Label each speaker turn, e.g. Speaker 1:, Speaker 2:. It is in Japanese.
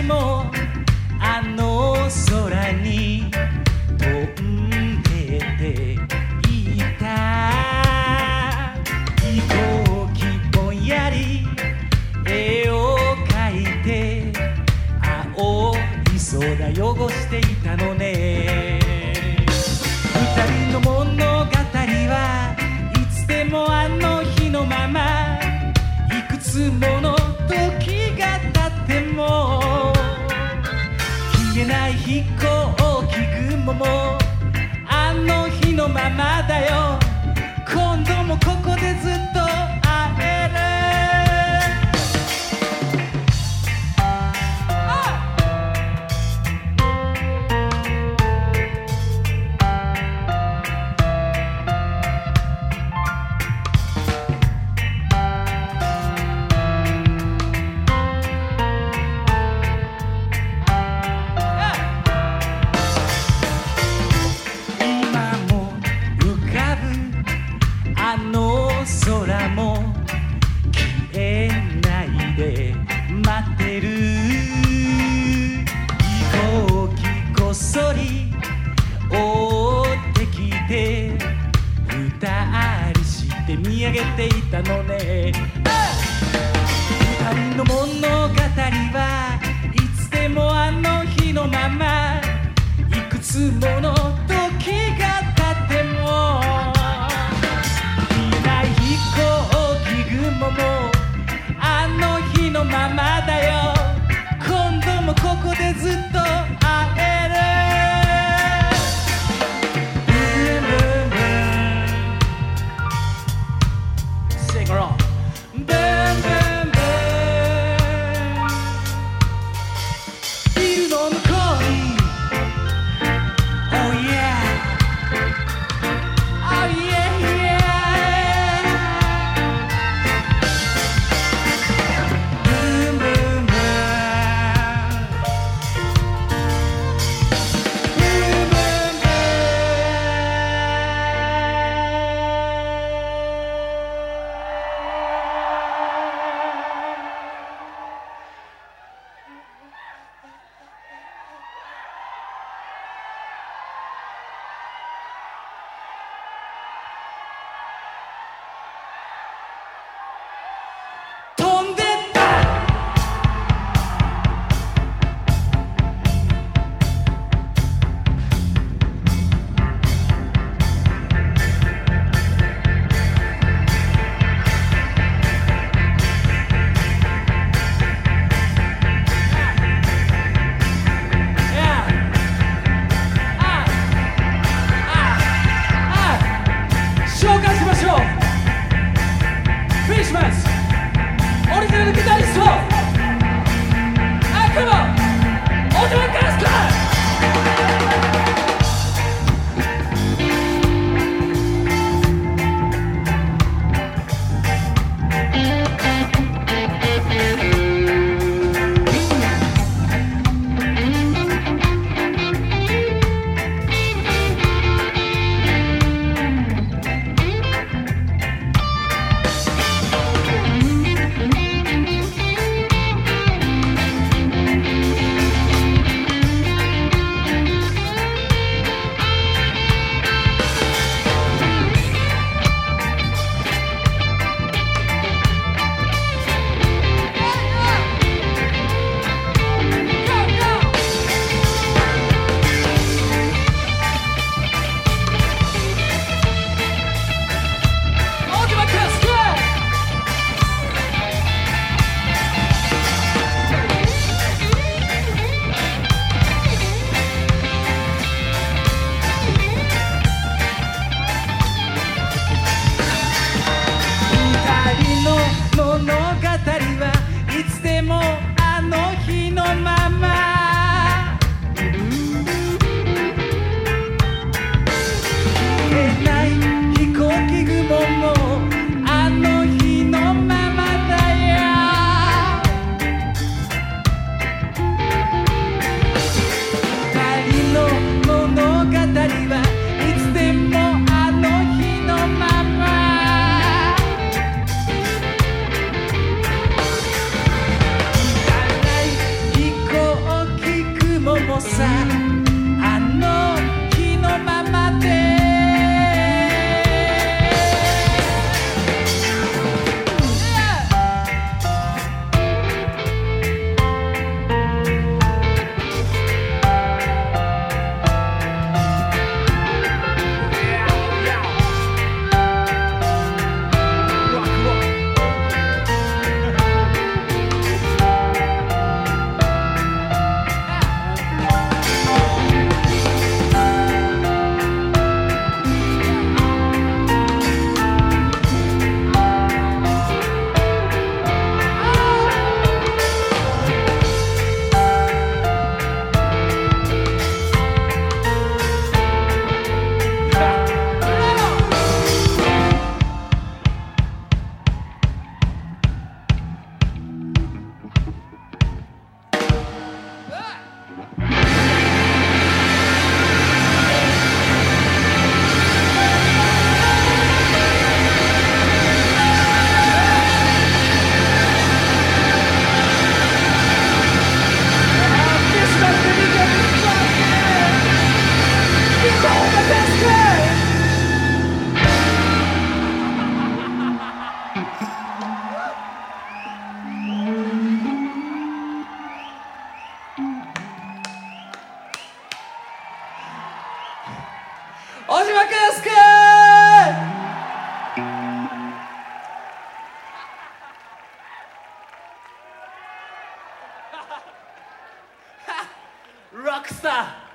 Speaker 1: ちもあの空に飛んでていた。飛行機ぼんやり絵を描いて青い空汚していたのね。二人の物語はいつでもあの日のままいくつも飛行機雲もあの日のままだよ。あの空も消えないで待ってる。飛行機こっそり追ってきて二人して見上げていたのね。二人の物語はいつでもあの日のままいくつものの Rockstar.